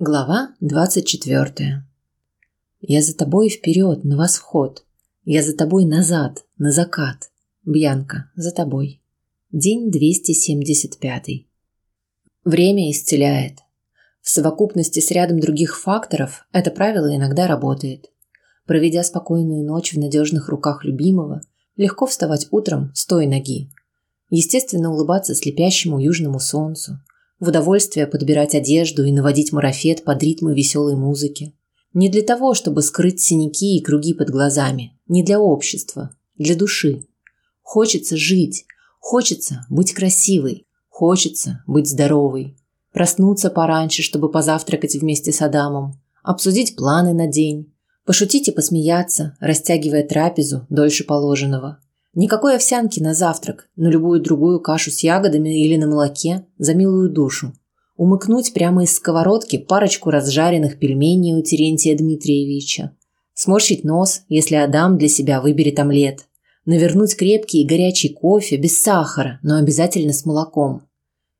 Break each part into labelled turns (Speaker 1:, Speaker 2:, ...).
Speaker 1: Глава двадцать четвертая. Я за тобой вперед, на восход. Я за тобой назад, на закат. Бьянка, за тобой. День двести семьдесят пятый. Время исцеляет. В совокупности с рядом других факторов это правило иногда работает. Проведя спокойную ночь в надежных руках любимого, легко вставать утром с той ноги. Естественно, улыбаться слепящему южному солнцу, в удовольствие подбирать одежду и наводить марафет под ритмы веселой музыки. Не для того, чтобы скрыть синяки и круги под глазами, не для общества, для души. Хочется жить, хочется быть красивой, хочется быть здоровой. Проснуться пораньше, чтобы позавтракать вместе с Адамом, обсудить планы на день, пошутить и посмеяться, растягивая трапезу дольше положенного. Никакой овсянки на завтрак, но любую другую кашу с ягодами или на молоке за милую душу. Умыкнуть прямо из сковородки парочку разжаренных пельменей у Терентия Дмитриевича. Сморщить нос, если Адам для себя выберет омлет. Навернуть крепкий и горячий кофе без сахара, но обязательно с молоком.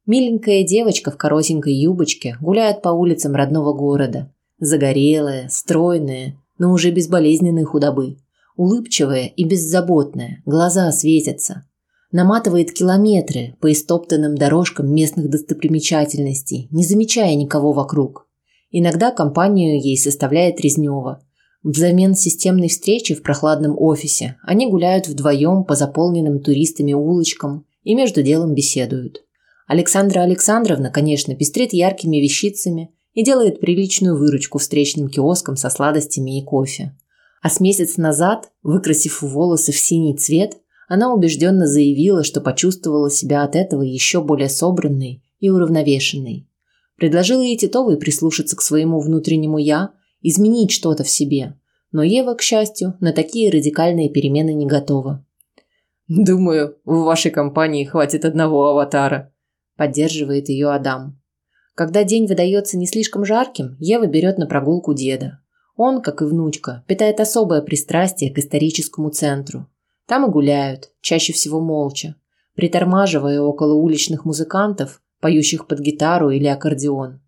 Speaker 1: Миленькая девочка в коротенькой юбочке гуляет по улицам родного города. Загорелая, стройная, но уже без болезненной худобы улыбчивая и беззаботная, глаза светятся. Наматывает километры по истоптанным дорожкам местных достопримечательностей, не замечая никого вокруг. Иногда компанию ей составляет Резнева. Взамен системной встречи в прохладном офисе они гуляют вдвоем по заполненным туристами улочкам и между делом беседуют. Александра Александровна, конечно, пестрит яркими вещицами и делает приличную выручку встречным киоскам со сладостями и кофе. А с месяц назад, выкрасив волосы в синий цвет, она убежденно заявила, что почувствовала себя от этого еще более собранной и уравновешенной. Предложила ей Титовой прислушаться к своему внутреннему «я», изменить что-то в себе. Но Ева, к счастью, на такие радикальные перемены не готова.
Speaker 2: «Думаю, в вашей компании хватит одного аватара», – поддерживает ее Адам.
Speaker 1: Когда день выдается не слишком жарким, Ева берет на прогулку деда. Он, как и внучка, питает особое пристрастие к историческому центру. Там и гуляют, чаще всего молча, притормаживая около уличных музыкантов, поющих под гитару или аккордеон.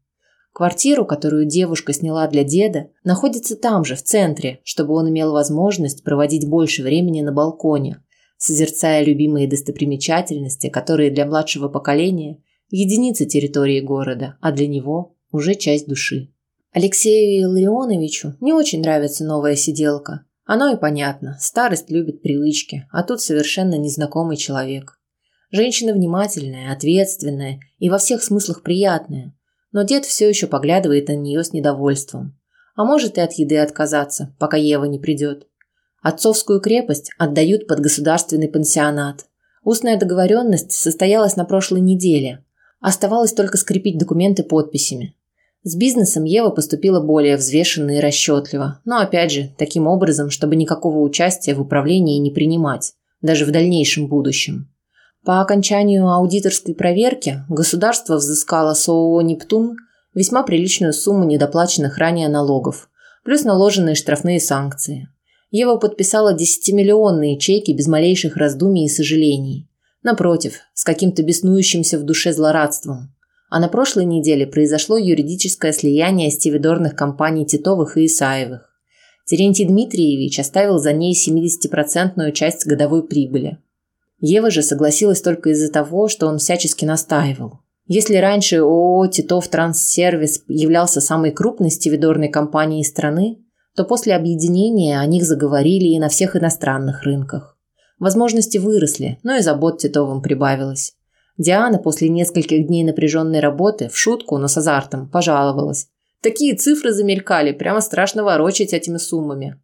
Speaker 1: Квартиру, которую девушка сняла для деда, находится там же, в центре, чтобы он имел возможность проводить больше времени на балконе, созерцая любимые достопримечательности, которые для младшего поколения – единицы территории города, а для него – уже часть души. Алексею Илларионовичу не очень нравится новая сиделка. Оно и понятно, старость любит привычки, а тут совершенно незнакомый человек. Женщина внимательная, ответственная и во всех смыслах приятная, но дед все еще поглядывает на нее с недовольством. А может и от еды отказаться, пока Ева не придет. Отцовскую крепость отдают под государственный пансионат. Устная договоренность состоялась на прошлой неделе. Оставалось только скрепить документы подписями. С бизнесом Ева поступила более взвешенно и расчетливо, но опять же, таким образом, чтобы никакого участия в управлении не принимать, даже в дальнейшем будущем. По окончанию аудиторской проверки государство взыскало с ООО «Нептун» весьма приличную сумму недоплаченных ранее налогов, плюс наложенные штрафные санкции. Ева подписала 10-миллионные чеки без малейших раздумий и сожалений. Напротив, с каким-то беснующимся в душе злорадством – а на прошлой неделе произошло юридическое слияние стивидорных компаний Титовых и Исаевых. Терентий Дмитриевич оставил за ней 70% часть годовой прибыли. Ева же согласилась только из-за того, что он всячески настаивал. Если раньше ООО «Титов Транссервис» являлся самой крупной стивидорной компанией страны, то после объединения о них заговорили и на всех иностранных рынках. Возможности выросли, но и забот Титовым прибавилось. Диана после нескольких дней напряженной работы в шутку, но с азартом, пожаловалась. Такие цифры замелькали, прямо страшно ворочать этими суммами.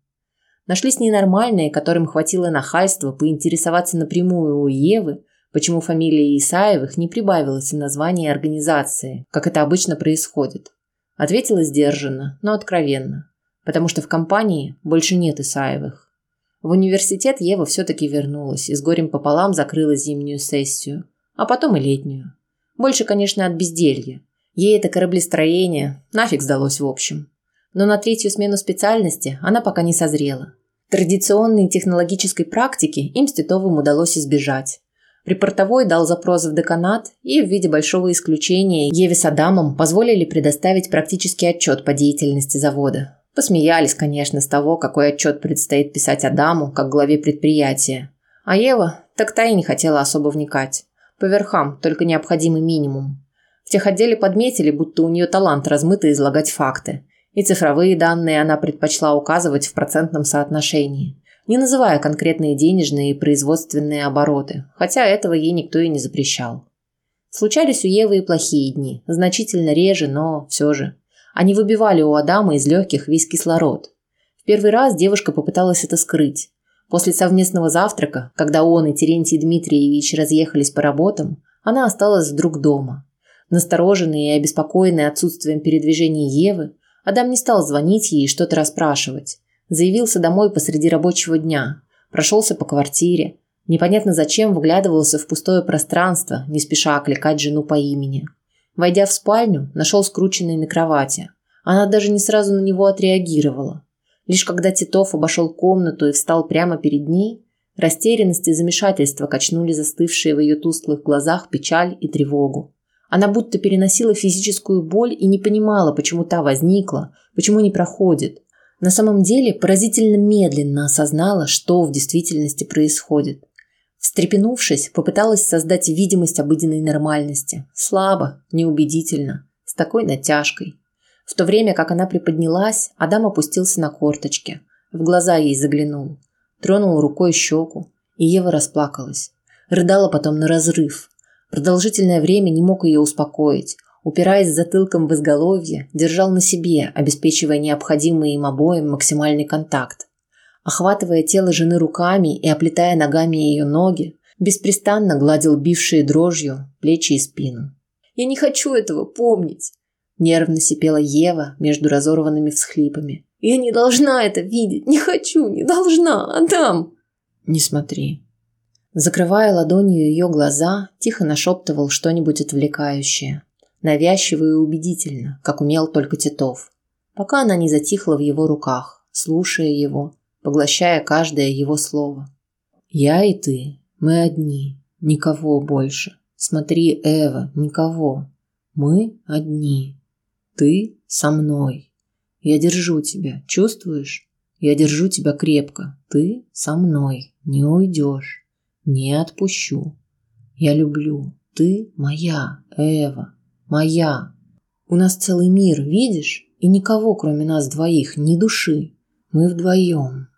Speaker 1: Нашлись ненормальные, которым хватило нахальства поинтересоваться напрямую у Евы, почему фамилия Исаевых не прибавилась в названии организации, как это обычно происходит. Ответила сдержанно, но откровенно, потому что в компании больше нет Исаевых. В университет Ева все-таки вернулась и с горем пополам закрыла зимнюю сессию – а потом и летнюю. Больше, конечно, от безделья. Ей это кораблестроение нафиг сдалось в общем. Но на третью смену специальности она пока не созрела. Традиционной технологической практики им с Титовым удалось избежать. Припортовой дал запрос в деканат и в виде большого исключения Еве с Адамом позволили предоставить практический отчет по деятельности завода. Посмеялись, конечно, с того, какой отчет предстоит писать Адаму, как главе предприятия. А Ева так та и не хотела особо вникать. По верхам, только необходимый минимум. В техотделе подметили, будто у нее талант размыто излагать факты. И цифровые данные она предпочла указывать в процентном соотношении не называя конкретные денежные и производственные обороты, хотя этого ей никто и не запрещал. Случались у Евы и плохие дни, значительно реже, но все же. Они выбивали у Адама из легких весь кислород. В первый раз девушка попыталась это скрыть. После совместного завтрака, когда он и Терентий Дмитриевич разъехались по работам, она осталась вдруг дома. Настороженный и обеспокоенный отсутствием передвижения Евы, Адам не стал звонить ей и что-то расспрашивать. Заявился домой посреди рабочего дня, прошелся по квартире, непонятно зачем выглядывался в пустое пространство, не спеша окликать жену по имени. Войдя в спальню, нашел скрученной на кровати. Она даже не сразу на него отреагировала. Лишь когда Титов обошел комнату и встал прямо перед ней, растерянность и замешательство качнули застывшие в ее тусклых глазах печаль и тревогу. Она будто переносила физическую боль и не понимала, почему та возникла, почему не проходит. На самом деле поразительно медленно осознала, что в действительности происходит. Встрепенувшись, попыталась создать видимость обыденной нормальности. Слабо, неубедительно, с такой натяжкой. В то время, как она приподнялась, Адам опустился на корточки. В глаза ей заглянул. Тронул рукой щеку, и Ева расплакалась. Рыдала потом на разрыв. Продолжительное время не мог ее успокоить упираясь затылком в изголовье, держал на себе, обеспечивая необходимый им обоим максимальный контакт. Охватывая тело жены руками и оплетая ногами ее ноги, беспрестанно гладил бившие дрожью плечи и спину. «Я не хочу этого помнить!» Нервно сипела Ева между разорванными всхлипами. «Я не должна это видеть! Не хочу! Не должна! Адам!» «Не смотри!» Закрывая ладонью ее глаза, тихо нашептывал что-нибудь отвлекающее навязчиво и убедительно, как умел только Титов, пока она не затихла в его руках, слушая его, поглощая каждое его слово. «Я и ты, мы одни, никого больше. Смотри, Эва, никого. Мы одни. Ты со мной. Я держу тебя, чувствуешь? Я держу тебя крепко. Ты со мной, не уйдешь. Не отпущу. Я люблю. Ты моя, Эва. Моя. У нас целый мир, видишь? И никого, кроме нас двоих, ни души. Мы вдвоем.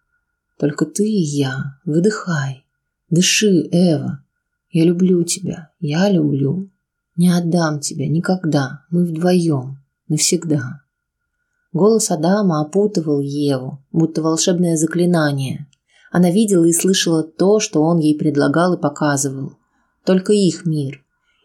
Speaker 1: Только ты и я. Выдыхай. Дыши, Эва. Я люблю тебя. Я люблю. Не отдам тебя никогда. Мы вдвоем. Навсегда. Голос Адама опутывал Еву, будто волшебное заклинание. Она видела и слышала то, что он ей предлагал и показывал. Только их мир,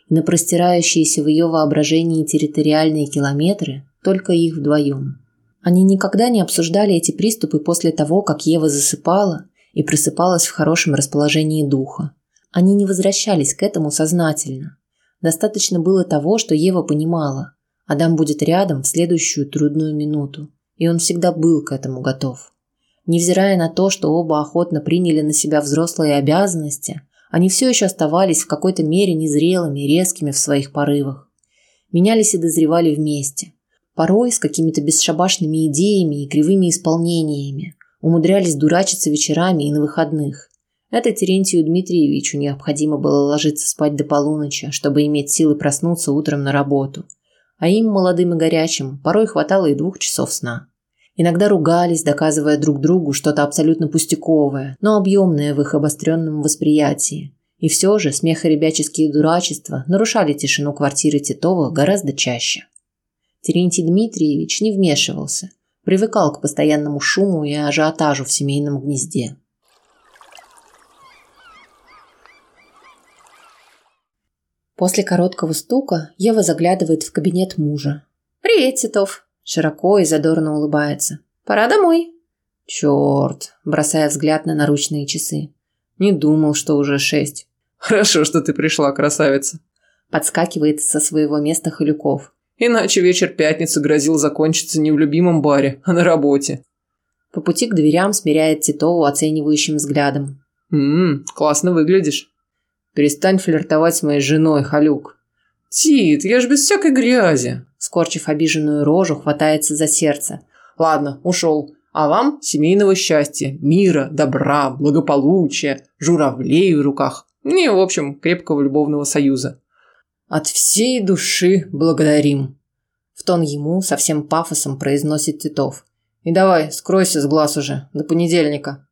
Speaker 1: на простирающиеся в ее воображении территориальные километры только их вдвоем. Они никогда не обсуждали эти приступы после того, как Ева засыпала и просыпалась в хорошем расположении духа. Они не возвращались к этому сознательно. Достаточно было того, что Ева понимала. Адам будет рядом в следующую трудную минуту, и он всегда был к этому готов. Невзирая на то, что оба охотно приняли на себя взрослые обязанности, они все еще оставались в какой-то мере незрелыми, резкими в своих порывах. Менялись и дозревали вместе. Порой с какими-то бесшабашными идеями и кривыми исполнениями. Умудрялись дурачиться вечерами и на выходных. Это Терентию Дмитриевичу необходимо было ложиться спать до полуночи, чтобы иметь силы проснуться утром на работу. А им, молодым и горячим, порой хватало и двух часов сна. Иногда ругались, доказывая друг другу что-то абсолютно пустяковое, но объемное в их обостренном восприятии. И все же смех и ребяческие дурачества нарушали тишину квартиры Титова гораздо чаще. Терентий Дмитриевич не вмешивался, привыкал к постоянному шуму и ажиотажу в семейном гнезде. После короткого стука Ева заглядывает в кабинет мужа. «Привет, Титов!» Широко и задорно улыбается. «Пора домой». «Черт!» – бросая взгляд на наручные часы. «Не думал, что уже шесть».
Speaker 2: «Хорошо, что ты пришла, красавица!»
Speaker 1: Подскакивает со своего места Халюков.
Speaker 2: «Иначе вечер пятницы грозил закончиться не в любимом баре, а на работе».
Speaker 1: По пути к дверям смиряет Титову оценивающим взглядом.
Speaker 2: «Ммм, классно выглядишь». Перестань флиртовать с моей женой, Халюк. Тит, я ж без всякой грязи.
Speaker 1: Скорчив обиженную рожу, хватается за сердце.
Speaker 2: Ладно, ушел. А вам семейного счастья, мира, добра, благополучия, журавлей в руках. И, в общем, крепкого любовного союза. От всей души благодарим.
Speaker 1: В тон ему со всем пафосом произносит Титов.
Speaker 2: И давай, скройся с глаз уже, до понедельника.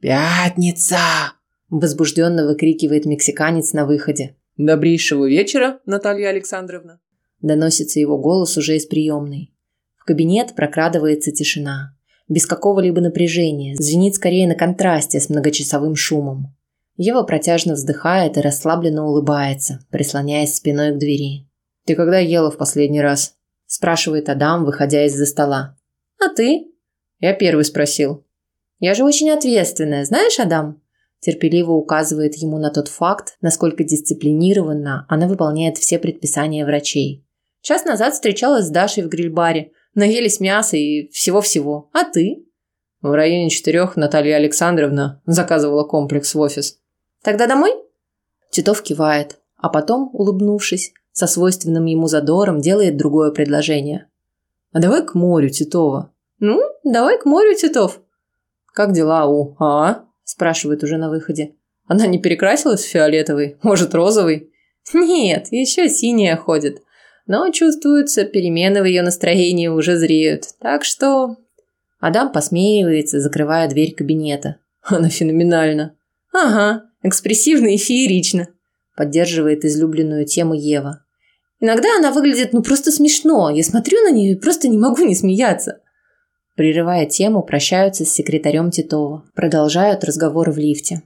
Speaker 3: «Пятница!»
Speaker 1: – возбужденно выкрикивает мексиканец на выходе.
Speaker 2: «Добрейшего вечера, Наталья Александровна!»
Speaker 1: Доносится его голос уже из приемной. В кабинет прокрадывается тишина. Без какого-либо напряжения, звенит скорее на контрасте с многочасовым шумом. Ева протяжно вздыхает и расслабленно улыбается, прислоняясь спиной к двери.
Speaker 2: «Ты когда ела в последний раз?»
Speaker 1: – спрашивает Адам, выходя из-за стола.
Speaker 3: «А ты?»
Speaker 2: Я первый спросил.
Speaker 3: Я же очень ответственная, знаешь, Адам?
Speaker 1: Терпеливо указывает ему на тот факт, насколько дисциплинированно она выполняет все предписания врачей.
Speaker 3: Час назад встречалась с Дашей в гриль-баре. Наелись мяса и всего-всего. А ты?
Speaker 2: В районе четырех Наталья Александровна заказывала комплекс в офис.
Speaker 3: Тогда домой?
Speaker 1: Титов кивает, а потом, улыбнувшись, со свойственным ему задором делает другое предложение.
Speaker 2: «А давай к морю, Титова».
Speaker 3: «Ну, давай к морю, Титов»,
Speaker 2: «Как дела у А?» – спрашивает уже на выходе. «Она не перекрасилась в фиолетовый? Может, розовый?»
Speaker 3: «Нет, еще синяя ходит. Но чувствуются, перемены в ее настроении уже зреют. Так что...»
Speaker 1: Адам посмеивается, закрывая дверь кабинета.
Speaker 2: «Она феноменальна».
Speaker 3: «Ага, экспрессивно и феерично», –
Speaker 1: поддерживает излюбленную тему Ева.
Speaker 3: «Иногда она выглядит ну просто смешно. Я смотрю на нее и просто не могу не смеяться».
Speaker 1: Прерывая тему, прощаются с секретарем Титова. Продолжают разговор в лифте.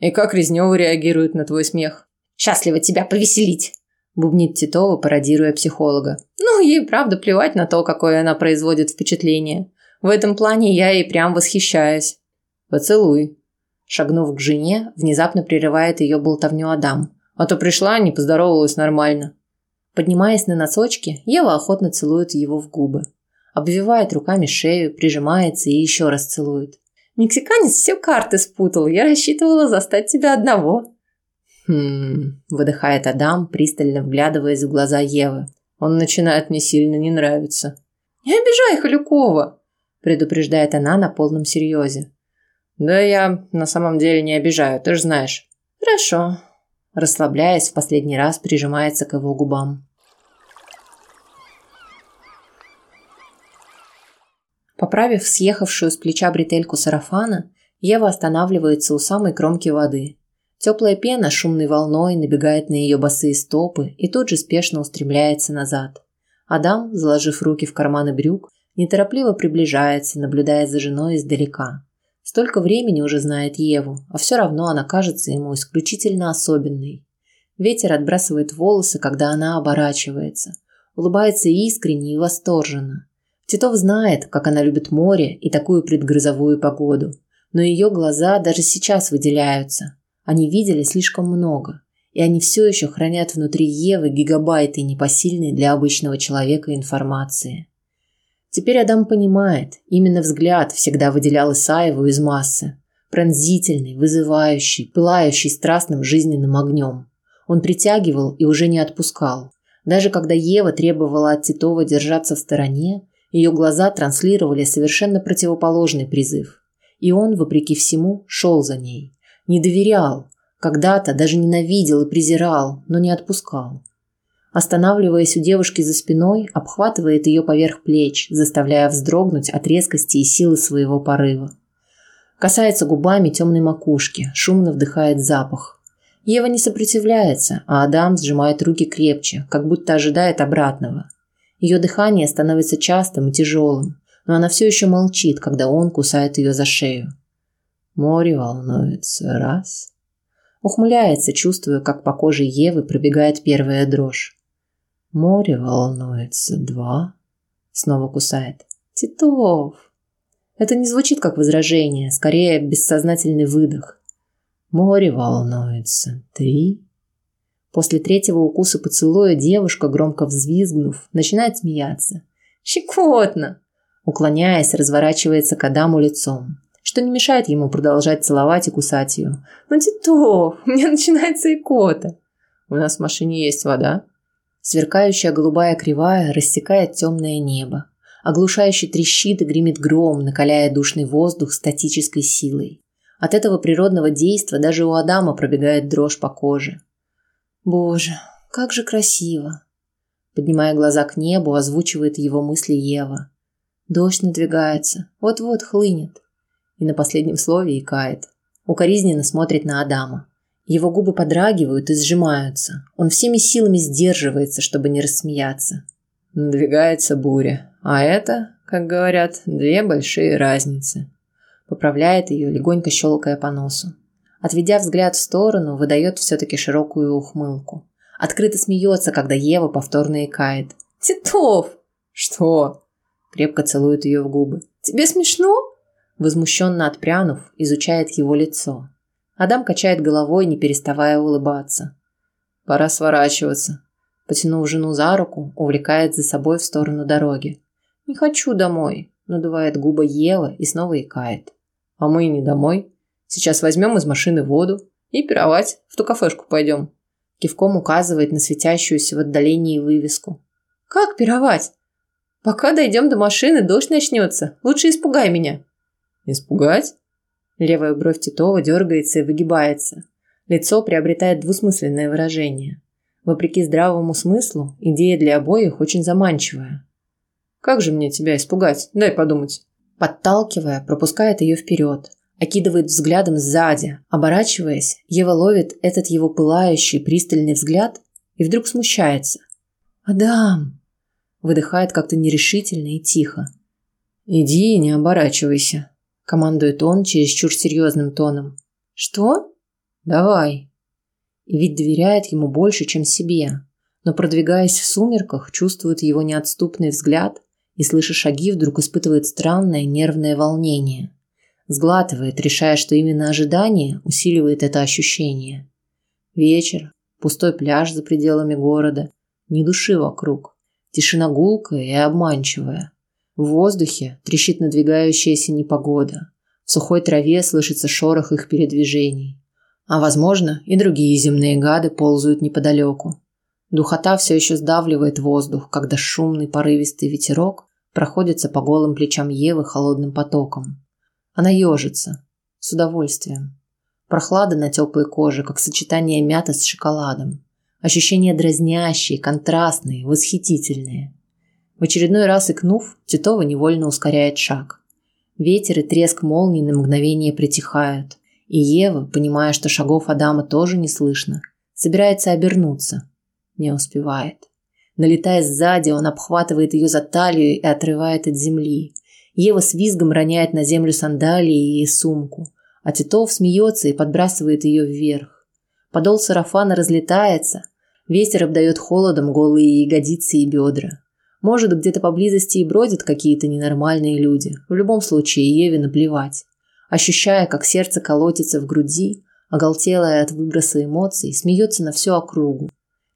Speaker 2: «И как Резнёва реагирует на твой смех?»
Speaker 3: «Счастливо тебя повеселить!»
Speaker 1: Бубнит Титова, пародируя психолога.
Speaker 3: «Ну, ей правда плевать на то, какое она производит впечатление. В этом плане я ей прям восхищаюсь».
Speaker 2: «Поцелуй».
Speaker 1: Шагнув к жене, внезапно прерывает ее болтовню Адам.
Speaker 2: «А то пришла, не поздоровалась нормально».
Speaker 1: Поднимаясь на носочки, Ева охотно целует его в губы обвивает руками шею, прижимается и еще раз целует.
Speaker 3: «Мексиканец все карты спутал. Я рассчитывала застать тебя одного».
Speaker 1: «Хм...» – выдыхает Адам, пристально вглядываясь в глаза Евы.
Speaker 2: «Он начинает мне сильно не нравиться».
Speaker 3: «Не обижай Халюкова!»
Speaker 1: – предупреждает она на полном серьезе.
Speaker 2: «Да я на самом деле не обижаю, ты же знаешь».
Speaker 3: «Хорошо».
Speaker 1: Расслабляясь, в последний раз прижимается к его губам. Поправив съехавшую с плеча бретельку сарафана, Ева останавливается у самой кромки воды. Теплая пена шумной волной набегает на ее босые стопы и тут же спешно устремляется назад. Адам, заложив руки в карманы брюк, неторопливо приближается, наблюдая за женой издалека. Столько времени уже знает Еву, а все равно она кажется ему исключительно особенной. Ветер отбрасывает волосы, когда она оборачивается, улыбается искренне и восторженно. Титов знает, как она любит море и такую предгрозовую погоду. Но ее глаза даже сейчас выделяются. Они видели слишком много. И они все еще хранят внутри Евы гигабайты непосильной для обычного человека информации. Теперь Адам понимает, именно взгляд всегда выделял Исаеву из массы. Пронзительный, вызывающий, пылающий страстным жизненным огнем. Он притягивал и уже не отпускал. Даже когда Ева требовала от Титова держаться в стороне, ее глаза транслировали совершенно противоположный призыв. И он, вопреки всему, шел за ней. Не доверял. Когда-то даже ненавидел и презирал, но не отпускал. Останавливаясь у девушки за спиной, обхватывает ее поверх плеч, заставляя вздрогнуть от резкости и силы своего порыва. Касается губами темной макушки, шумно вдыхает запах. Ева не сопротивляется, а Адам сжимает руки крепче, как будто ожидает обратного – ее дыхание становится частым и тяжелым, но она все еще молчит, когда он кусает ее за шею. Море волнуется. Раз. Ухмыляется, чувствуя, как по коже Евы пробегает первая дрожь. Море волнуется. Два. Снова кусает. Титов. Это не звучит как возражение, скорее бессознательный выдох. Море волнуется. Три. После третьего укуса поцелуя девушка, громко взвизгнув, начинает смеяться.
Speaker 3: «Щекотно!»
Speaker 1: Уклоняясь, разворачивается к Адаму лицом. что не мешает ему продолжать целовать и кусать ее. «Ну, Титов, у меня начинается икота!» «У нас в машине есть вода». Сверкающая голубая кривая рассекает темное небо. Оглушающе трещит и гремит гром, накаляя душный воздух статической силой. От этого природного действа даже у Адама пробегает дрожь по коже. Боже, как же красиво. Поднимая глаза к небу, озвучивает его мысли Ева. Дождь надвигается, вот-вот хлынет. И на последнем слове икает. Укоризненно смотрит на Адама. Его губы подрагивают и сжимаются. Он всеми силами сдерживается, чтобы не рассмеяться. Надвигается буря. А это, как говорят, две большие разницы. Поправляет ее, легонько щелкая по носу. Отведя взгляд в сторону, выдает все-таки широкую ухмылку. Открыто смеется, когда Ева повторно икает. «Титов!» «Что?» Крепко целует ее в губы. «Тебе смешно?» Возмущенно отпрянув, изучает его лицо. Адам качает головой, не переставая улыбаться. «Пора сворачиваться». Потянув жену за руку, увлекает за собой в сторону дороги. «Не хочу домой», надувает губы Ева и снова икает. А мы не домой. Сейчас возьмем из машины воду и пировать. В ту кафешку пойдем. Кивком указывает на светящуюся в отдалении вывеску. Как пировать? Пока дойдем до машины, дождь начнется. Лучше испугай меня. Испугать? Левая бровь Титова дергается и выгибается. Лицо приобретает двусмысленное выражение. Вопреки здравому смыслу, идея для обоих очень заманчивая. «Как же мне тебя испугать? Дай подумать». Подталкивая, пропускает ее вперед, окидывает взглядом сзади. Оборачиваясь, Ева ловит этот его пылающий, пристальный взгляд и вдруг смущается. «Адам!» Выдыхает как-то нерешительно и тихо. «Иди и не оборачивайся», – командует он чересчур серьезным тоном. «Что?» «Давай». И ведь доверяет ему больше, чем себе, но, продвигаясь в сумерках, чувствует его неотступный взгляд и, слыша шаги, вдруг испытывает странное нервное волнение. Сглатывает, решая, что именно ожидание усиливает это ощущение. Вечер, пустой пляж за пределами города, ни души вокруг, тишина гулкая и обманчивая. В воздухе трещит надвигающаяся непогода. В сухой траве слышится шорох их передвижений. А, возможно, и другие земные гады ползают неподалеку. Духота все еще сдавливает воздух, когда шумный порывистый ветерок проходится по голым плечам Евы холодным потоком. Она ежится. С удовольствием. Прохлада на теплой коже, как сочетание мяты с шоколадом. Ощущения дразнящие, контрастные, восхитительные. В очередной раз икнув, Титова невольно ускоряет шаг. Ветер и треск молний на мгновение притихают, и Ева, понимая, что шагов Адама тоже не слышно, собирается обернуться. Не успевает. Налетая сзади, он обхватывает ее за талию и отрывает от земли. Ева с визгом роняет на землю сандалии и сумку, а Титов смеется и подбрасывает ее вверх. Подол сарафана разлетается, ветер обдает холодом голые ягодицы и бедра. Может, где-то поблизости и бродят какие-то ненормальные люди. В любом случае, Еве наплевать. Ощущая, как сердце колотится в груди, оголтелая от выброса эмоций, смеется на всю округу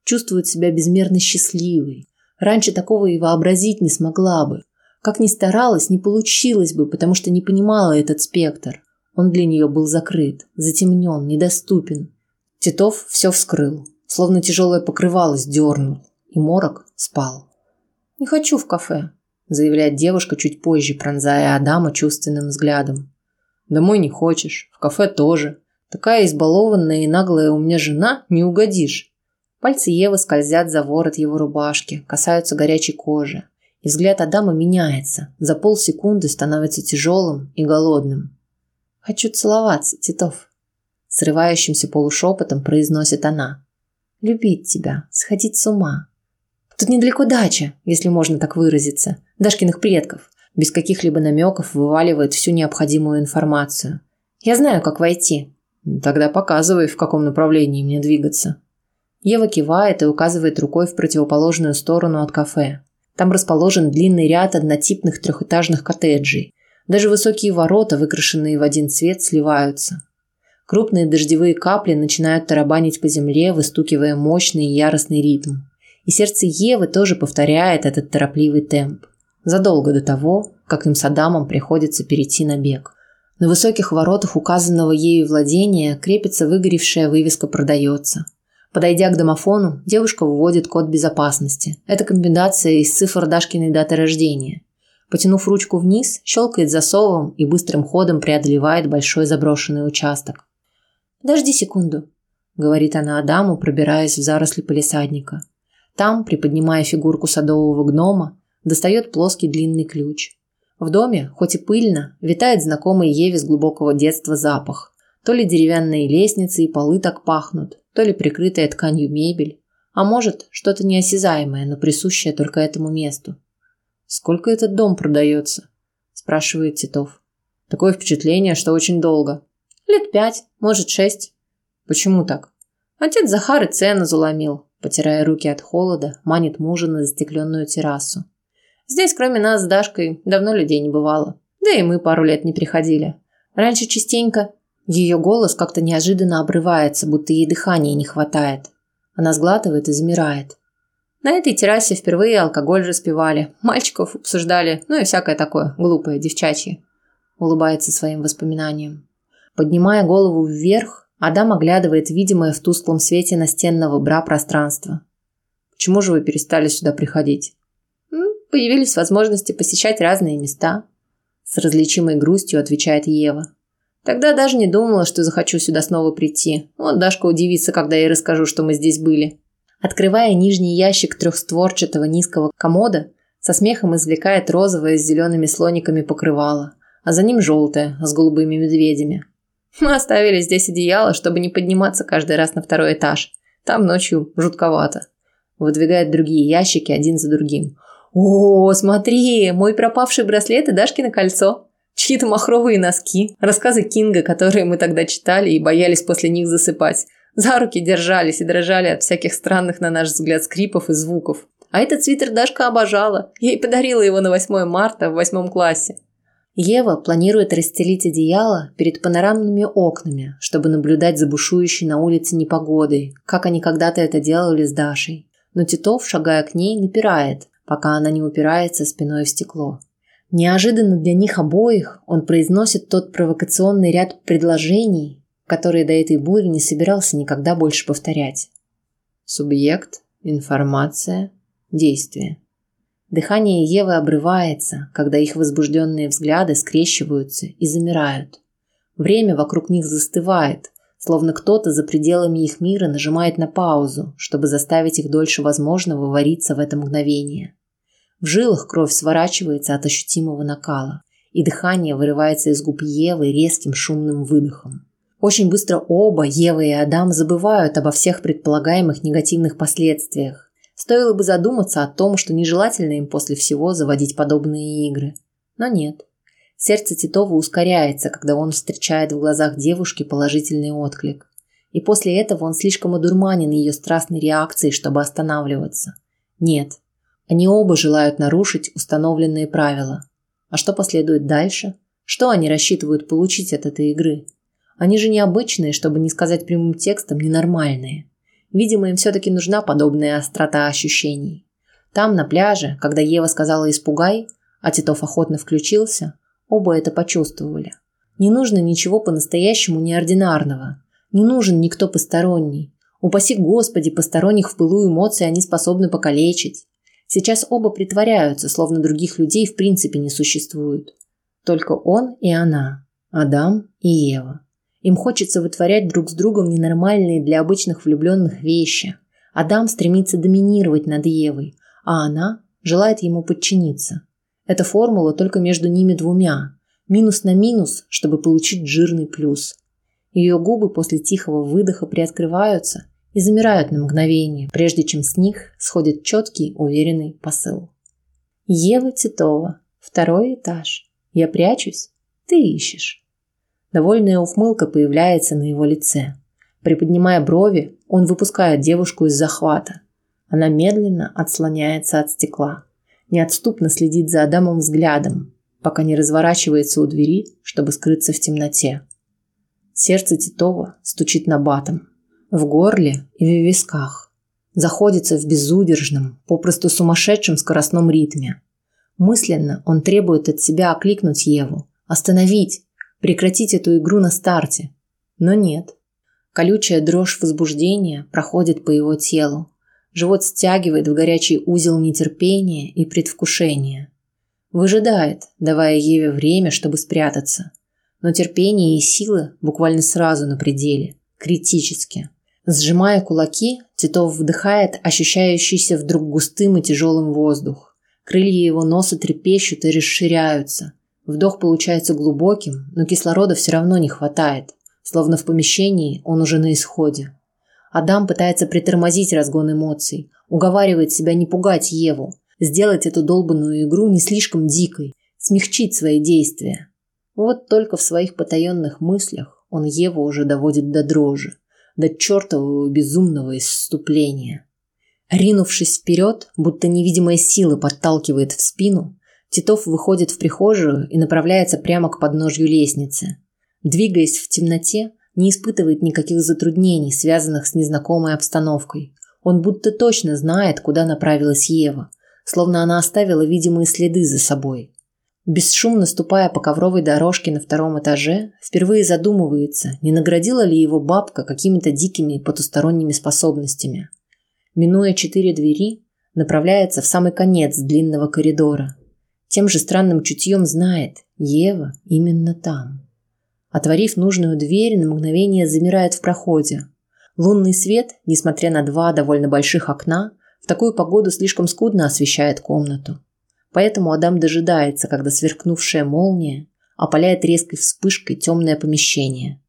Speaker 1: чувствует себя безмерно счастливой. Раньше такого и вообразить не смогла бы. Как ни старалась, не получилось бы, потому что не понимала этот спектр. Он для нее был закрыт, затемнен, недоступен. Титов все вскрыл, словно тяжелое покрывало сдернул, и морок спал. «Не хочу в кафе», – заявляет девушка чуть позже, пронзая Адама чувственным взглядом. «Домой не хочешь, в кафе тоже. Такая избалованная и наглая у меня жена, не угодишь. Пальцы Евы скользят за ворот его рубашки, касаются горячей кожи. И взгляд Адама меняется, за полсекунды становится тяжелым и голодным. «Хочу целоваться, Титов», – срывающимся полушепотом произносит она. «Любить тебя, сходить с ума. Тут недалеко дача, если можно так выразиться, Дашкиных предков. Без каких-либо намеков вываливает всю необходимую информацию. Я знаю, как войти». «Тогда показывай, в каком направлении мне двигаться», Ева кивает и указывает рукой в противоположную сторону от кафе. Там расположен длинный ряд однотипных трехэтажных коттеджей. Даже высокие ворота, выкрашенные в один цвет, сливаются. Крупные дождевые капли начинают тарабанить по земле, выстукивая мощный и яростный ритм. И сердце Евы тоже повторяет этот торопливый темп. Задолго до того, как им с Адамом приходится перейти на бег. На высоких воротах указанного ею владения крепится выгоревшая вывеска «Продается». Подойдя к домофону, девушка вводит код безопасности. Это комбинация из цифр Дашкиной даты рождения. Потянув ручку вниз, щелкает засовом и быстрым ходом преодолевает большой заброшенный участок. «Подожди секунду», – говорит она Адаму, пробираясь в заросли полисадника. Там, приподнимая фигурку садового гнома, достает плоский длинный ключ. В доме, хоть и пыльно, витает знакомый Еве с глубокого детства запах. То ли деревянные лестницы и полы так пахнут, то ли прикрытая тканью мебель, а может, что-то неосязаемое, но присущее только этому месту. Сколько этот дом продается? спрашивает Титов. Такое впечатление, что очень долго. Лет пять, может, шесть. Почему так? Отец Захар и цену заломил, потирая руки от холода, манит мужа на застекленную террасу. Здесь, кроме нас с Дашкой, давно людей не бывало. Да и мы пару лет не приходили. Раньше частенько ее голос как-то неожиданно обрывается, будто ей дыхания не хватает. Она сглатывает и замирает. На этой террасе впервые алкоголь распивали, мальчиков обсуждали, ну и всякое такое, глупое, девчачье. Улыбается своим воспоминаниям. Поднимая голову вверх, Адам оглядывает видимое в тусклом свете настенного бра пространство. Почему же вы перестали сюда приходить? Появились возможности посещать разные места. С различимой грустью отвечает Ева. Тогда даже не думала, что захочу сюда снова прийти. Вот Дашка удивится, когда я расскажу, что мы здесь были. Открывая нижний ящик трехстворчатого низкого комода, со смехом извлекает розовое с зелеными слониками покрывало, а за ним желтое с голубыми медведями. Мы оставили здесь одеяло, чтобы не подниматься каждый раз на второй этаж. Там ночью жутковато. Выдвигает другие ящики один за другим. О, смотри, мой пропавший браслет и Дашкино кольцо. Чьи-то махровые носки, рассказы Кинга, которые мы тогда читали и боялись после них засыпать. За руки держались и дрожали от всяких странных, на наш взгляд, скрипов и звуков. А этот свитер Дашка обожала. Я ей подарила его на 8 марта в восьмом классе. Ева планирует расстелить одеяло перед панорамными окнами, чтобы наблюдать за бушующей на улице непогодой, как они когда-то это делали с Дашей. Но Титов, шагая к ней, напирает, пока она не упирается спиной в стекло. Неожиданно для них обоих он произносит тот провокационный ряд предложений, которые до этой бури не собирался никогда больше повторять. Субъект, информация, действие. Дыхание Евы обрывается, когда их возбужденные взгляды скрещиваются и замирают. Время вокруг них застывает, словно кто-то за пределами их мира нажимает на паузу, чтобы заставить их дольше возможного вариться в это мгновение. В жилах кровь сворачивается от ощутимого накала, и дыхание вырывается из губ Евы резким шумным выдохом. Очень быстро оба, Ева и Адам, забывают обо всех предполагаемых негативных последствиях. Стоило бы задуматься о том, что нежелательно им после всего заводить подобные игры. Но нет. Сердце Титова ускоряется, когда он встречает в глазах девушки положительный отклик. И после этого он слишком одурманен ее страстной реакцией, чтобы останавливаться. Нет. Они оба желают нарушить установленные правила. А что последует дальше? Что они рассчитывают получить от этой игры? Они же необычные, чтобы не сказать прямым текстом, ненормальные. Видимо, им все-таки нужна подобная острота ощущений. Там, на пляже, когда Ева сказала «испугай», а Титов охотно включился, оба это почувствовали. Не нужно ничего по-настоящему неординарного. Не нужен никто посторонний. Упаси Господи, посторонних в пылу эмоций они способны покалечить. Сейчас оба притворяются, словно других людей в принципе не существует. Только он и она, Адам и Ева. Им хочется вытворять друг с другом ненормальные для обычных влюбленных вещи. Адам стремится доминировать над Евой, а она желает ему подчиниться. Эта формула только между ними двумя. Минус на минус, чтобы получить жирный плюс. Ее губы после тихого выдоха приоткрываются и замирают на мгновение, прежде чем с них сходит четкий, уверенный посыл. Ева Титова. Второй этаж. Я прячусь, ты ищешь. Довольная ухмылка появляется на его лице. Приподнимая брови, он выпускает девушку из захвата. Она медленно отслоняется от стекла. Неотступно следит за Адамом взглядом, пока не разворачивается у двери, чтобы скрыться в темноте. Сердце Титова стучит на батом. В горле и в висках. Заходится в безудержном, попросту сумасшедшем скоростном ритме. Мысленно он требует от себя окликнуть Еву, остановить, прекратить эту игру на старте. Но нет. Колючая дрожь возбуждения проходит по его телу. Живот стягивает в горячий узел нетерпения и предвкушения. Выжидает, давая Еве время, чтобы спрятаться. Но терпение и силы буквально сразу на пределе, критически. Сжимая кулаки, Титов вдыхает ощущающийся вдруг густым и тяжелым воздух. Крылья его носа трепещут и расширяются. Вдох получается глубоким, но кислорода все равно не хватает, словно в помещении он уже на исходе. Адам пытается притормозить разгон эмоций, уговаривает себя не пугать Еву, сделать эту долбанную игру не слишком дикой, смягчить свои действия. Вот только в своих потаенных мыслях он Еву уже доводит до дрожи, до чертового безумного исступления. Ринувшись вперед, будто невидимая сила подталкивает в спину, Титов выходит в прихожую и направляется прямо к подножью лестницы. Двигаясь в темноте, не испытывает никаких затруднений, связанных с незнакомой обстановкой. Он будто точно знает, куда направилась Ева, словно она оставила видимые следы за собой. Бесшумно ступая по ковровой дорожке на втором этаже, впервые задумывается, не наградила ли его бабка какими-то дикими потусторонними способностями. Минуя четыре двери, направляется в самый конец длинного коридора. Тем же странным чутьем знает, Ева именно там. Отворив нужную дверь, на мгновение замирает в проходе. Лунный свет, несмотря на два довольно больших окна, в такую погоду слишком скудно освещает комнату. Поэтому Адам дожидается, когда сверкнувшая молния опаляет резкой вспышкой темное помещение.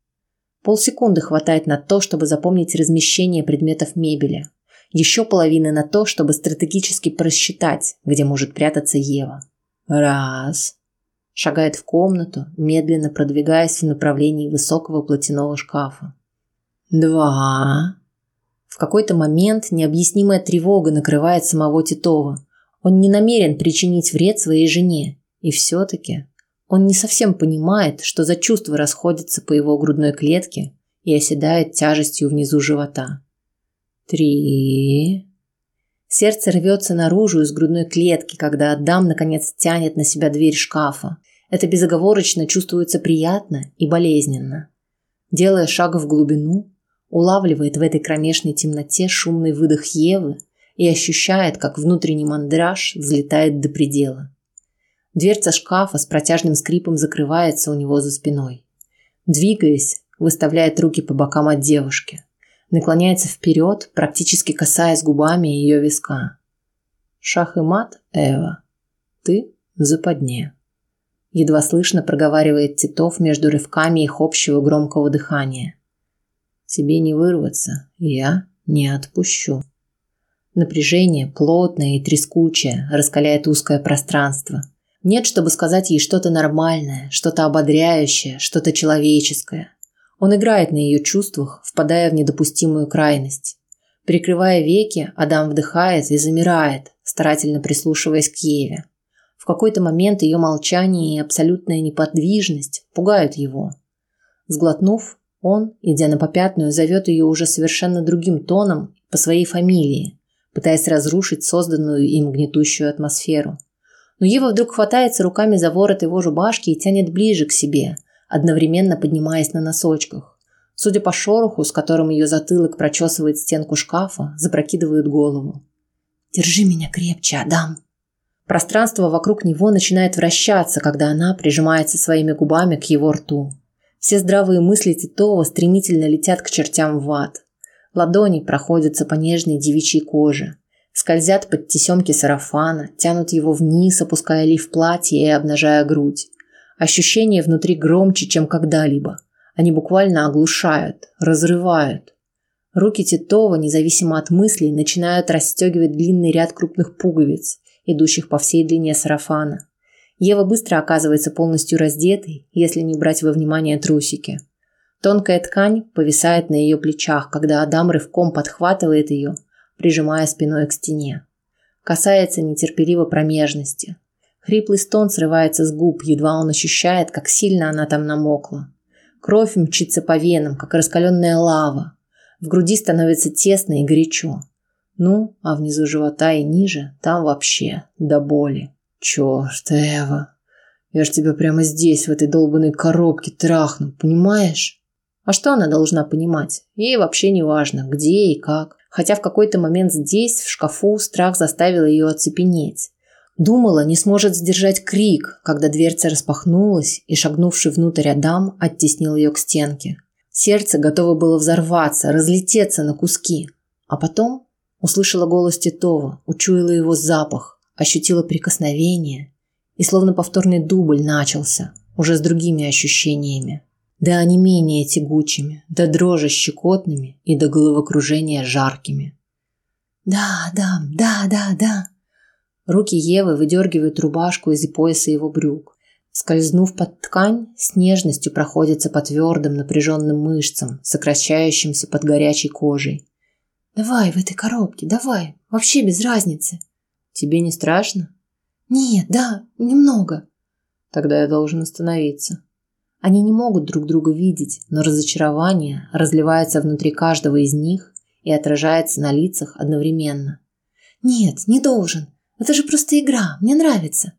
Speaker 1: Полсекунды хватает на то, чтобы запомнить размещение предметов мебели. Еще половины на то, чтобы стратегически просчитать, где может прятаться Ева. Раз шагает в комнату, медленно продвигаясь в направлении высокого платяного шкафа. Два. В какой-то момент необъяснимая тревога накрывает самого Титова. Он не намерен причинить вред своей жене, и все-таки он не совсем понимает, что за чувства расходятся по его грудной клетке и оседает тяжестью внизу живота. Три. Сердце рвется наружу из грудной клетки, когда Адам наконец тянет на себя дверь шкафа. Это безоговорочно чувствуется приятно и болезненно. Делая шаг в глубину, улавливает в этой кромешной темноте шумный выдох Евы и ощущает, как внутренний мандраж взлетает до предела. Дверца шкафа с протяжным скрипом закрывается у него за спиной. Двигаясь, выставляет руки по бокам от девушки. Наклоняется вперед, практически касаясь губами ее виска. Шах и мат, Эва. Ты в западне едва слышно проговаривает Титов между рывками их общего громкого дыхания. Тебе не вырваться, я не отпущу. Напряжение, плотное и трескучее, раскаляет узкое пространство. Нет, чтобы сказать ей что-то нормальное, что-то ободряющее, что-то человеческое. Он играет на ее чувствах, впадая в недопустимую крайность. Прикрывая веки, Адам вдыхает и замирает, старательно прислушиваясь к Еве. В какой-то момент ее молчание и абсолютная неподвижность пугают его. Сглотнув, он, идя на попятную, зовет ее уже совершенно другим тоном по своей фамилии, пытаясь разрушить созданную им гнетущую атмосферу. Но Ева вдруг хватается руками за ворот его рубашки и тянет ближе к себе, одновременно поднимаясь на носочках. Судя по шороху, с которым ее затылок прочесывает стенку шкафа, запрокидывает голову. «Держи меня крепче, Адам!» Пространство вокруг него начинает вращаться, когда она прижимается своими губами к его рту. Все здравые мысли Титова стремительно летят к чертям в ад. Ладони проходятся по нежной девичьей коже, скользят под тесемки сарафана, тянут его вниз, опуская лиф платья и обнажая грудь. Ощущения внутри громче, чем когда-либо. Они буквально оглушают, разрывают. Руки Титова, независимо от мыслей, начинают расстегивать длинный ряд крупных пуговиц, идущих по всей длине сарафана. Ева быстро оказывается полностью раздетой, если не брать во внимание трусики. Тонкая ткань повисает на ее плечах, когда Адам рывком подхватывает ее, прижимая спиной к стене. Касается нетерпеливо промежности. Хриплый стон срывается с губ, едва он ощущает, как сильно она там намокла. Кровь мчится по венам, как раскаленная лава. В груди становится тесно и горячо. Ну, а внизу живота и ниже, там вообще до боли. Черт, Эва,
Speaker 2: Я ж тебя прямо здесь, в этой долбанной коробке трахну, понимаешь?
Speaker 1: А что она должна понимать? Ей вообще не важно, где и как. Хотя в какой-то момент здесь, в шкафу, страх заставил ее оцепенеть. Думала, не сможет сдержать крик, когда дверца распахнулась, и шагнувший внутрь Адам оттеснил ее к стенке. Сердце готово было взорваться, разлететься на куски. А потом услышала голос Титова, учуяла его запах, ощутила прикосновение, и словно повторный дубль начался, уже с другими ощущениями. Да они менее тягучими, до дрожи щекотными и до головокружения жаркими. «Да, да, да, да, да», Руки Евы выдергивают рубашку из пояса его брюк. Скользнув под ткань, с нежностью проходится по твердым напряженным мышцам, сокращающимся под горячей кожей. «Давай в этой коробке, давай, вообще без разницы». «Тебе не страшно?» «Нет, да, немного».
Speaker 2: «Тогда я должен остановиться».
Speaker 1: Они не могут друг друга видеть, но разочарование разливается внутри каждого из них и отражается на лицах одновременно. «Нет, не должен. Это же просто игра. Мне нравится.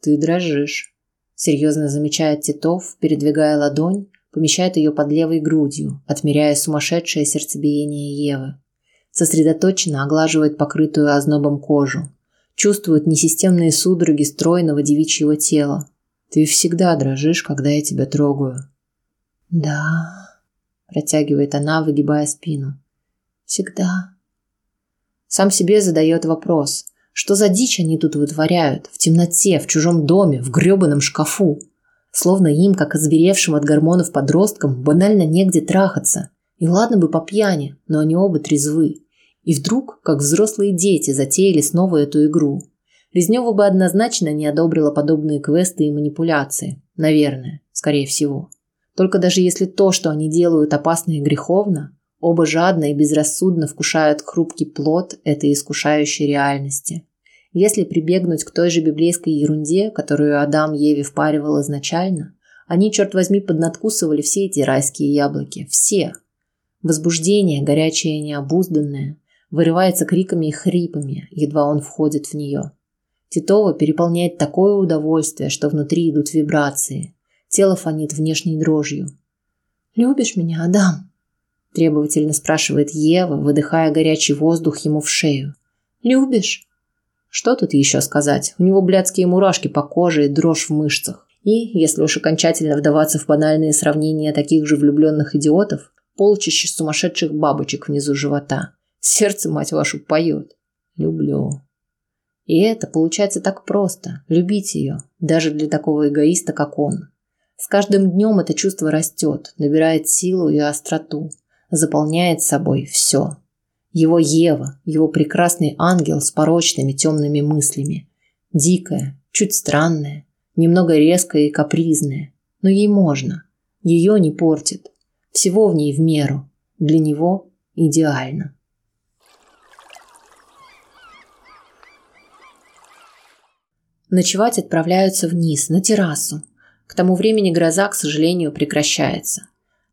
Speaker 2: Ты дрожишь.
Speaker 1: Серьезно замечает Титов, передвигая ладонь, помещает ее под левой грудью, отмеряя сумасшедшее сердцебиение Евы. Сосредоточенно оглаживает покрытую ознобом кожу. Чувствует несистемные судороги стройного девичьего тела.
Speaker 2: Ты всегда дрожишь, когда я тебя трогаю.
Speaker 1: Да, протягивает она, выгибая спину. Всегда. Сам себе задает вопрос. Что за дичь они тут вытворяют? В темноте, в чужом доме, в грёбаном шкафу. Словно им, как озверевшим от гормонов подросткам, банально негде трахаться. И ладно бы по пьяни, но они оба трезвы. И вдруг, как взрослые дети, затеяли снова эту игру. Резнева бы однозначно не одобрила подобные квесты и манипуляции. Наверное, скорее всего. Только даже если то, что они делают, опасно и греховно, Оба жадно и безрассудно вкушают хрупкий плод этой искушающей реальности. Если прибегнуть к той же библейской ерунде, которую Адам Еве впаривал изначально, они, черт возьми, поднадкусывали все эти райские яблоки. Все. Возбуждение, горячее и необузданное, вырывается криками и хрипами, едва он входит в нее. Титова переполняет такое удовольствие, что внутри идут вибрации. Тело фонит внешней дрожью. «Любишь меня, Адам?» требовательно спрашивает Ева, выдыхая горячий воздух ему в шею. Любишь? Что тут еще сказать? У него блядские мурашки по коже и дрожь в мышцах. И, если уж окончательно вдаваться в банальные сравнения таких же влюбленных идиотов, полчище сумасшедших бабочек внизу живота. Сердце, мать вашу, поет. Люблю. И это получается так просто – любить ее, даже для такого эгоиста, как он. С каждым днем это чувство растет, набирает силу и остроту – заполняет собой все. Его Ева, его прекрасный ангел с порочными темными мыслями. Дикая, чуть странная, немного резкая и капризная. Но ей можно. Ее не портит. Всего в ней в меру. Для него идеально. Ночевать отправляются вниз, на террасу. К тому времени гроза, к сожалению, прекращается.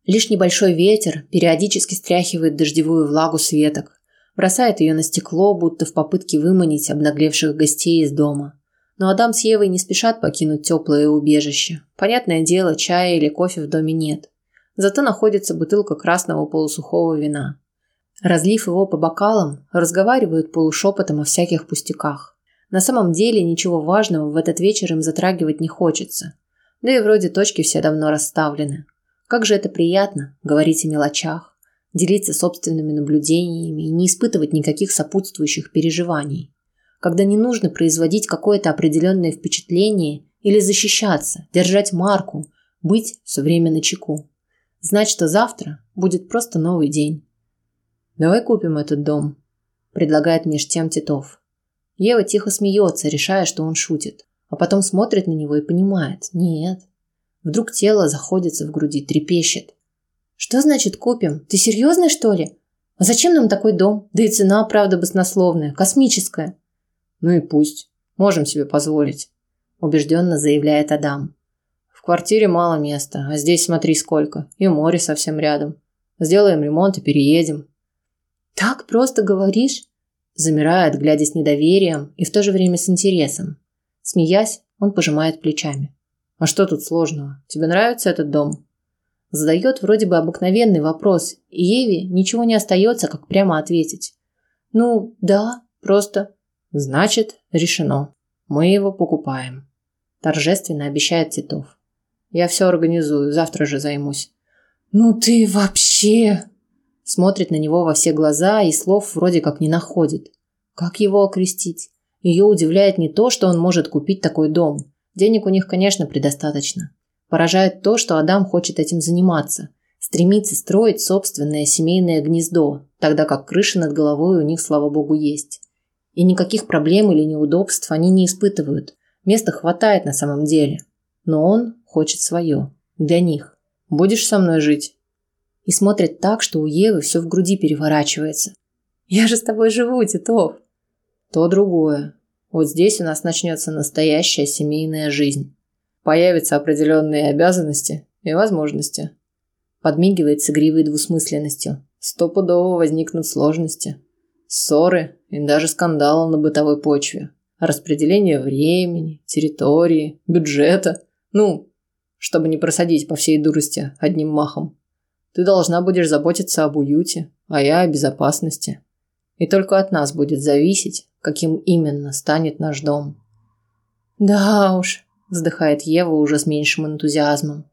Speaker 1: Лишь небольшой ветер периодически стряхивает дождевую влагу с веток, бросает ее на стекло, будто в попытке выманить обнаглевших гостей из дома. Но Адам с Евой не спешат покинуть теплое убежище. Понятное дело, чая или кофе в доме нет. Зато находится бутылка красного полусухого вина. Разлив его по бокалам, разговаривают полушепотом о всяких пустяках. На самом деле ничего важного в этот вечер им затрагивать не хочется. Да и вроде точки все давно расставлены. Как же это приятно говорить о мелочах, делиться собственными наблюдениями и не испытывать никаких сопутствующих переживаний. Когда не нужно производить какое-то определенное впечатление или защищаться, держать марку, быть все время на чеку. Знать, что завтра будет просто новый день. «Давай купим этот дом», – предлагает меж тем Титов. Ева тихо смеется, решая, что он шутит, а потом смотрит на него и понимает – нет, Вдруг тело заходится в груди, трепещет. Что значит купим? Ты серьезно, что ли? А зачем нам такой дом? Да и цена, правда, баснословная, космическая.
Speaker 2: Ну и пусть. Можем себе позволить, убежденно заявляет Адам. В квартире мало места, а здесь смотри сколько. И море совсем рядом. Сделаем ремонт и переедем.
Speaker 1: Так просто говоришь? Замирает, глядя с недоверием и в то же время с интересом. Смеясь, он пожимает плечами. А что тут сложного? Тебе нравится этот дом? Задает вроде бы обыкновенный вопрос, и Еве ничего не остается, как прямо ответить. Ну, да, просто. Значит, решено. Мы его покупаем. Торжественно обещает Титов. Я все организую, завтра же займусь. Ну ты вообще... Смотрит на него во все глаза и слов вроде как не находит. Как его окрестить? Ее удивляет не то, что он может купить такой дом. Денег у них, конечно, предостаточно. Поражает то, что Адам хочет этим заниматься. Стремится строить собственное семейное гнездо, тогда как крыша над головой у них, слава богу, есть. И никаких проблем или неудобств они не испытывают. Места хватает на самом деле. Но он хочет свое. Для них. Будешь со мной жить? И смотрит так, что у Евы все в груди переворачивается. Я же с тобой живу, Титов. То другое. Вот здесь у нас начнется настоящая семейная жизнь. Появятся определенные обязанности и возможности. Подмигивает с игривой двусмысленностью. Стопудово возникнут сложности. Ссоры и даже скандалы на бытовой почве. Распределение времени, территории, бюджета. Ну, чтобы не просадить по всей дурости одним махом. Ты должна будешь заботиться об уюте, а я о безопасности. И только от нас будет зависеть, каким именно станет наш дом. Да уж, вздыхает Ева уже с меньшим энтузиазмом.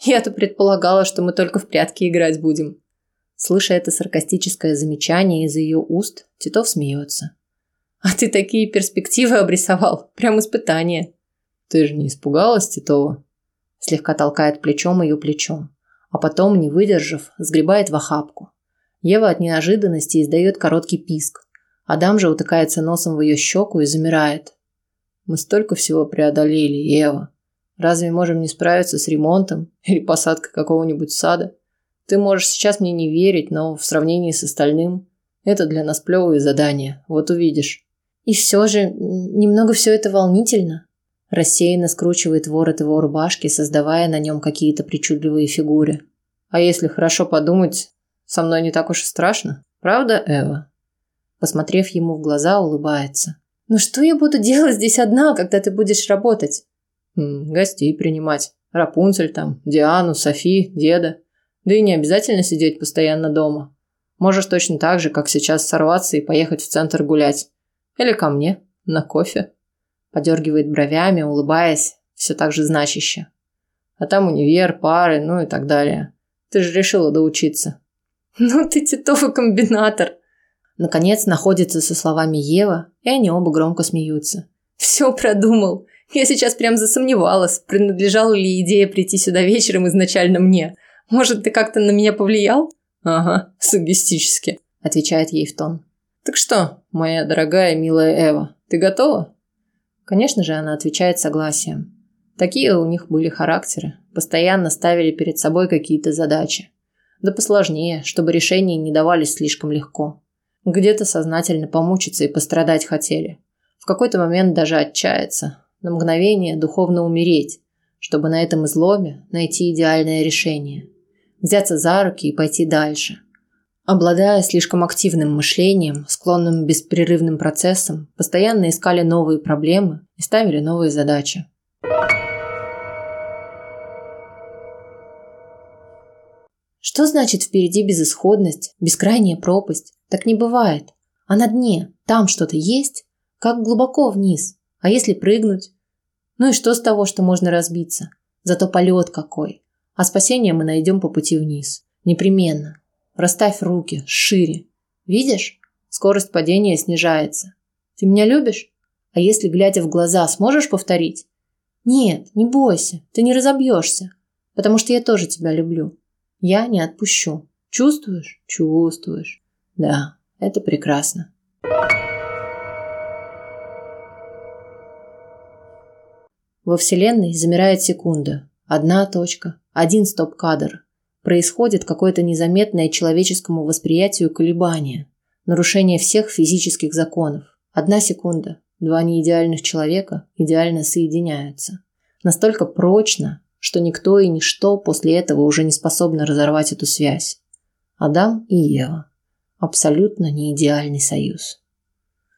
Speaker 1: Я-то предполагала, что мы только в прятки играть будем. Слыша это саркастическое замечание из ее уст, Титов смеется. А ты такие перспективы обрисовал, прям испытание. Ты же не испугалась, Титова? Слегка толкает плечом ее плечо, а потом, не выдержав, сгребает в охапку. Ева от неожиданности издает короткий писк, Адам же утыкается носом в ее щеку и замирает. Мы столько всего преодолели, Ева. Разве можем не справиться с ремонтом или посадкой какого-нибудь сада? Ты можешь сейчас мне не верить, но в сравнении с остальным это для нас плевые задания. Вот увидишь. И все же немного все это волнительно. Рассеянно скручивает ворот его рубашки, создавая на нем какие-то причудливые фигуры. А если хорошо подумать, со мной не так уж и страшно. Правда, Эва? Посмотрев ему в глаза, улыбается. «Ну что я буду делать здесь одна, когда ты будешь работать?» М «Гостей принимать. Рапунцель там, Диану, Софи, деда. Да и не обязательно сидеть постоянно дома. Можешь точно так же, как сейчас, сорваться и поехать в центр гулять. Или ко мне, на кофе». Подергивает бровями, улыбаясь, все так же значище. А там универ, пары, ну и так далее. Ты же решила доучиться. «Ну ты титовый комбинатор!» Наконец находится со словами Ева, и они оба громко смеются. «Все продумал. Я сейчас прям засомневалась, принадлежала ли идея прийти сюда вечером изначально мне. Может, ты как-то на меня повлиял?» «Ага, сугестически», – отвечает ей в тон. «Так что, моя дорогая милая Эва, ты готова?» Конечно же, она отвечает согласием. Такие у них были характеры. Постоянно ставили перед собой какие-то задачи. Да посложнее, чтобы решения не давались слишком легко. Где-то сознательно помучиться и пострадать хотели. В какой-то момент даже отчаяться. На мгновение духовно умереть, чтобы на этом изломе найти идеальное решение. Взяться за руки и пойти дальше. Обладая слишком активным мышлением, склонным к беспрерывным процессам, постоянно искали новые проблемы и ставили новые задачи. Что значит впереди безысходность, бескрайняя пропасть? Так не бывает. А на дне там что-то есть? Как глубоко вниз? А если прыгнуть? Ну и что с того, что можно разбиться? Зато полет какой. А спасение мы найдем по пути вниз. Непременно. Расставь руки шире. Видишь? Скорость падения снижается. Ты меня любишь? А если, глядя в глаза, сможешь повторить? Нет, не бойся, ты не разобьешься, потому что я тоже тебя люблю. Я не отпущу. Чувствуешь? Чувствуешь. Да, это прекрасно. Во Вселенной замирает секунда. Одна точка, один стоп-кадр. Происходит какое-то незаметное человеческому восприятию колебание, нарушение всех физических законов. Одна секунда, два неидеальных человека идеально соединяются. Настолько прочно, что никто и ничто после этого уже не способно разорвать эту связь. Адам и Ева абсолютно не идеальный союз.